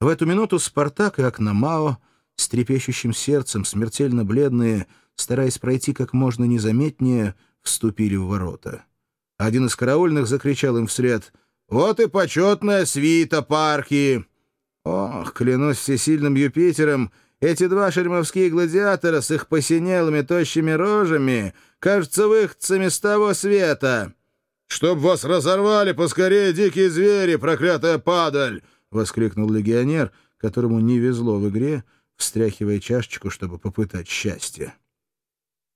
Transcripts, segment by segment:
В эту минуту Спартак и Акномао с трепещущим сердцем, смертельно бледные, стараясь пройти как можно незаметнее, вступили в ворота. Один из караульных закричал им вслед «Вот и почетная свита парки!» Ох, клянусь всесильным Юпитером, эти два шельмовские гладиатора с их посинелыми тощими рожами кажутся выходцами с того света. «Чтоб вас разорвали поскорее дикие звери, проклятая падаль!» — воскликнул легионер, которому не везло в игре, встряхивая чашечку, чтобы попытать счастье.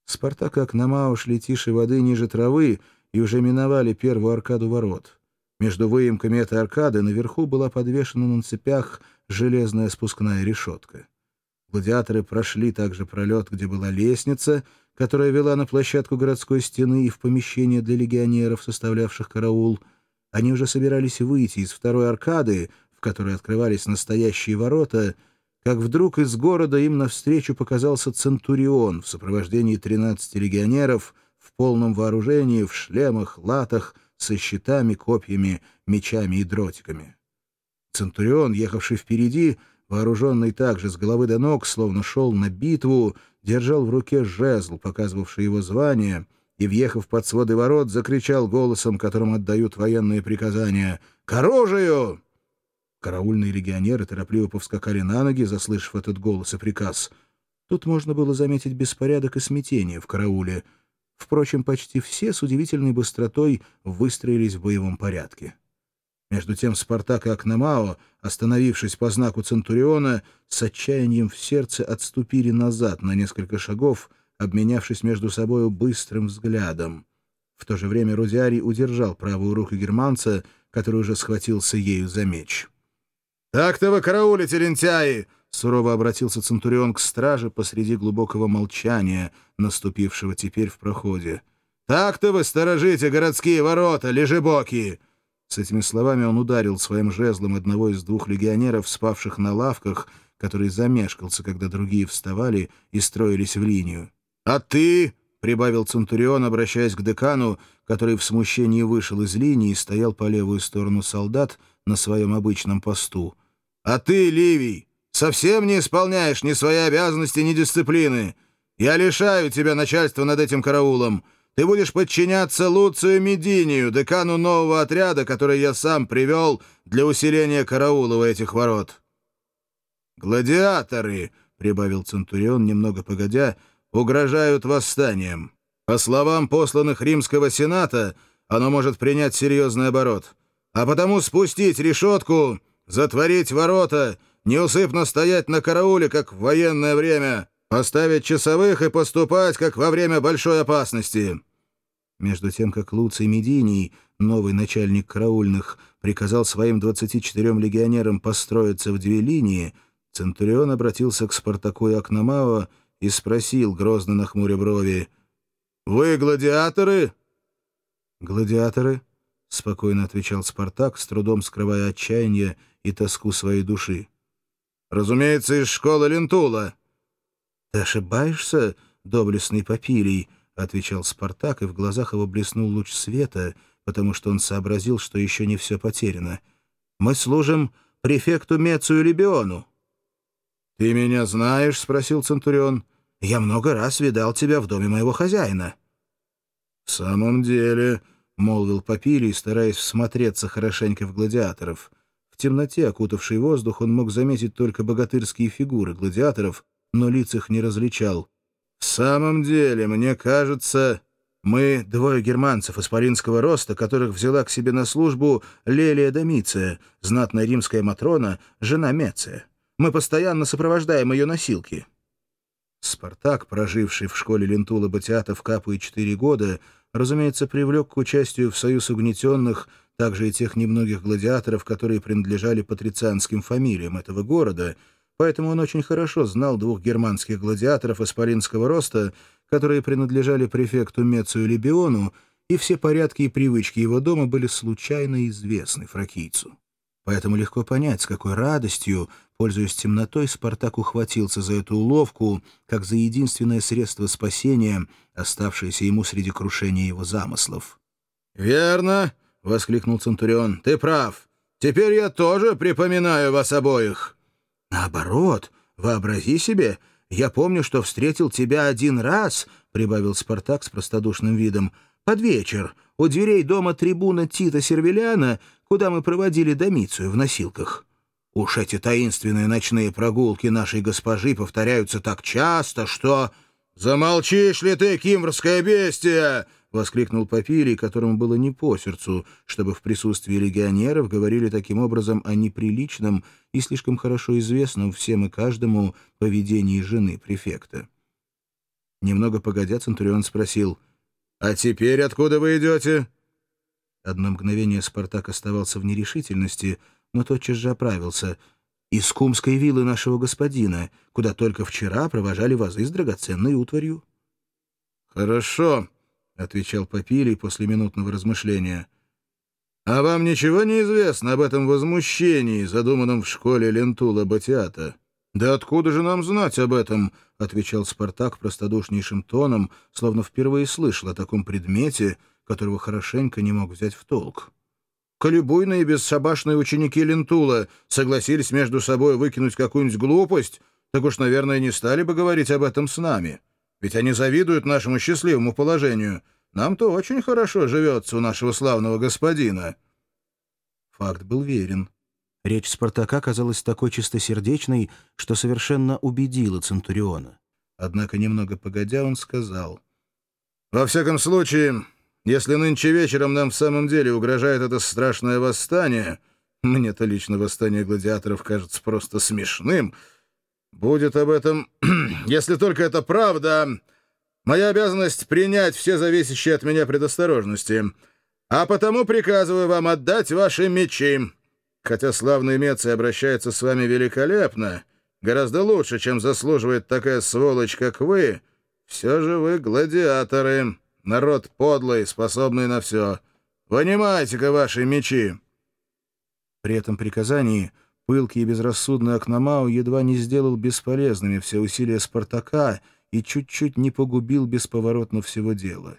Спартак и Акномау шли тише воды ниже травы и уже миновали первую аркаду ворот. Между выемками этой аркады наверху была подвешена на цепях железная спускная решетка. Гладиаторы прошли также пролет, где была лестница, которая вела на площадку городской стены и в помещение для легионеров, составлявших караул. Они уже собирались выйти из второй аркады, которой открывались настоящие ворота — как вдруг из города им навстречу показался Центурион в сопровождении 13 легионеров в полном вооружении, в шлемах, латах, со щитами, копьями, мечами и дротиками. Центурион, ехавший впереди, вооруженный также с головы до ног, словно шел на битву, держал в руке жезл, показывавший его звание, и, въехав под своды ворот, закричал голосом, которым отдают военные приказания «К оружию!» Караульные легионеры торопливо повскакали на ноги, заслышав этот голос и приказ. Тут можно было заметить беспорядок и смятение в карауле. Впрочем, почти все с удивительной быстротой выстроились в боевом порядке. Между тем Спартак и Акномао, остановившись по знаку Центуриона, с отчаянием в сердце отступили назад на несколько шагов, обменявшись между собою быстрым взглядом. В то же время Рудиарий удержал правую руку германца, который уже схватился ею за меч. «Так-то вы караулите, лентяи!» — сурово обратился Центурион к страже посреди глубокого молчания, наступившего теперь в проходе. «Так-то вы сторожите городские ворота, лежебоки!» С этими словами он ударил своим жезлом одного из двух легионеров, спавших на лавках, который замешкался, когда другие вставали и строились в линию. «А ты...» — прибавил Центурион, обращаясь к декану, который в смущении вышел из линии и стоял по левую сторону солдат на своем обычном посту — а ты, Ливий, совсем не исполняешь ни свои обязанности, ни дисциплины. Я лишаю тебя начальства над этим караулом. Ты будешь подчиняться Луцию Мединию, декану нового отряда, который я сам привел для усиления караула у этих ворот». «Гладиаторы», — прибавил Центурион немного погодя, — «угрожают восстанием. По словам посланных Римского Сената, оно может принять серьезный оборот. А потому спустить решетку затворить ворота, неусыпно стоять на карауле, как в военное время, поставить часовых и поступать, как во время большой опасности». Между тем, как Луций Мединий, новый начальник караульных, приказал своим 24 легионерам построиться в две линии, Центурион обратился к Спартаку и Акномао и спросил, грозно нахмуря брови, «Вы гладиаторы?» «Гладиаторы?» — спокойно отвечал Спартак, с трудом скрывая отчаяние и тоску своей души. «Разумеется, из школы Лентула». «Ты ошибаешься, доблестный Папилий», — отвечал Спартак, и в глазах его блеснул луч света, потому что он сообразил, что еще не все потеряно. «Мы служим префекту Мецию Либиону». «Ты меня знаешь?» — спросил Центурион. «Я много раз видал тебя в доме моего хозяина». «В самом деле», — молвил Папилий, стараясь всмотреться хорошенько в гладиаторов, — в темноте, окутавшей воздух, он мог заметить только богатырские фигуры гладиаторов, но лиц их не различал. «В самом деле, мне кажется, мы двое германцев исполинского роста, которых взяла к себе на службу Лелия Домиция, знатная римская Матрона, жена Меция. Мы постоянно сопровождаем ее носилки». Спартак, проживший в школе Лентула Батиата в Капу и четыре года, разумеется, привлек к участию в союз угнетенных – также и тех немногих гладиаторов, которые принадлежали патрицианским фамилиям этого города, поэтому он очень хорошо знал двух германских гладиаторов исполинского роста, которые принадлежали префекту Мецию Либиону, и все порядки и привычки его дома были случайно известны фракийцу. Поэтому легко понять, с какой радостью, пользуясь темнотой, Спартак ухватился за эту уловку, как за единственное средство спасения, оставшееся ему среди крушения его замыслов. «Верно», — воскликнул Центурион. «Ты прав. Теперь я тоже припоминаю вас обоих». «Наоборот, вообрази себе, я помню, что встретил тебя один раз», — прибавил Спартак с простодушным видом, — «под вечер, у дверей дома трибуна Тита Сервеляна, куда мы проводили Домицию в носилках». Уж эти таинственные ночные прогулки нашей госпожи повторяются так часто, что... «Замолчишь ли ты, кимврское бестия!» — воскликнул Папилий, которому было не по сердцу, чтобы в присутствии легионеров говорили таким образом о неприличном и слишком хорошо известном всем и каждому поведении жены префекта. Немного погодя, Центурион спросил, «А теперь откуда вы идете?» Одно мгновение Спартак оставался в нерешительности — но тотчас же оправился. «Из кумской виллы нашего господина, куда только вчера провожали вазы с драгоценной утварью». «Хорошо», — отвечал Попилий после минутного размышления. «А вам ничего не известно об этом возмущении, задуманном в школе Лентула Батиата?» «Да откуда же нам знать об этом?» — отвечал Спартак простодушнейшим тоном, словно впервые слышал о таком предмете, которого хорошенько не мог взять в толк. Колебуйные бесшабашные ученики Лентула согласились между собой выкинуть какую-нибудь глупость, так уж, наверное, не стали бы говорить об этом с нами. Ведь они завидуют нашему счастливому положению. Нам-то очень хорошо живется у нашего славного господина». Факт был верен. Речь Спартака казалась такой чистосердечной, что совершенно убедила Центуриона. Однако, немного погодя, он сказал, «Во всяком случае, если нынче вечером нам в самом деле угрожает это страшное восстание, мне-то лично восстание гладиаторов кажется просто смешным, будет об этом, если только это правда, моя обязанность принять все зависящие от меня предосторожности, а потому приказываю вам отдать ваши мечи. Хотя славный Меций обращается с вами великолепно, гораздо лучше, чем заслуживает такая сволочь, как вы, все же вы гладиаторы». Народ подлый, способный на все. Вынимайте-ка ваши мечи!» При этом приказании пылкий и безрассудный Акномау едва не сделал бесполезными все усилия Спартака и чуть-чуть не погубил бесповоротно всего дела.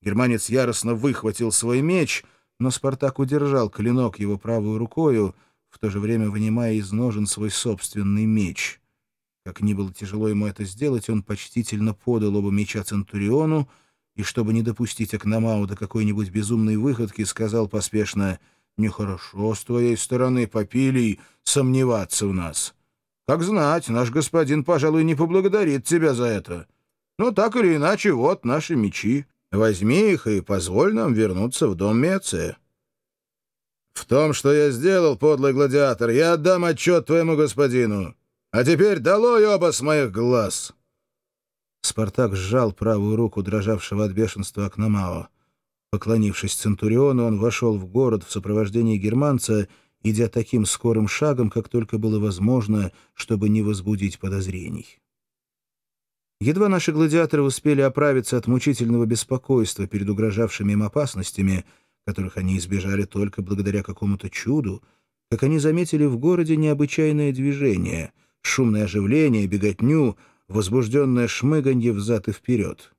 Германец яростно выхватил свой меч, но Спартак удержал клинок его правой рукою, в то же время вынимая из ножен свой собственный меч. Как ни было тяжело ему это сделать, он почтительно подал оба меча Центуриону — и, чтобы не допустить Акномау до какой-нибудь безумной выходки, сказал поспешно «Нехорошо с твоей стороны, Попилий, сомневаться в нас. Как знать, наш господин, пожалуй, не поблагодарит тебя за это. Но так или иначе, вот наши мечи. Возьми их и позволь нам вернуться в дом Меция». «В том, что я сделал, подлый гладиатор, я отдам отчет твоему господину. А теперь долой оба с моих глаз!» Спартак сжал правую руку дрожавшего от бешенства Акномао. Поклонившись Центуриону, он вошел в город в сопровождении германца, идя таким скорым шагом, как только было возможно, чтобы не возбудить подозрений. Едва наши гладиаторы успели оправиться от мучительного беспокойства перед угрожавшими им опасностями, которых они избежали только благодаря какому-то чуду, как они заметили в городе необычайное движение, шумное оживление, беготню — возбужденное шмыганье взад и вперед.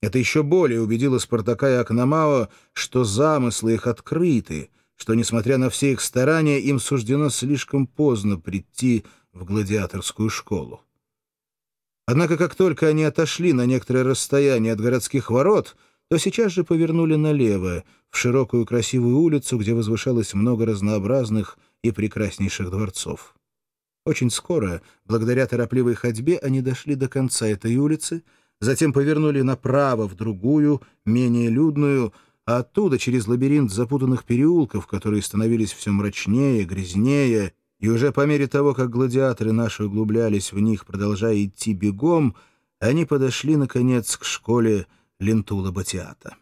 Это еще более убедило Спартака и Акномао, что замыслы их открыты, что, несмотря на все их старания, им суждено слишком поздно прийти в гладиаторскую школу. Однако, как только они отошли на некоторое расстояние от городских ворот, то сейчас же повернули налево, в широкую красивую улицу, где возвышалось много разнообразных и прекраснейших дворцов. Очень скоро, благодаря торопливой ходьбе, они дошли до конца этой улицы, затем повернули направо в другую, менее людную, а оттуда через лабиринт запутанных переулков, которые становились все мрачнее, грязнее, и уже по мере того, как гладиаторы наши углублялись в них, продолжая идти бегом, они подошли, наконец, к школе Лентула Батиата.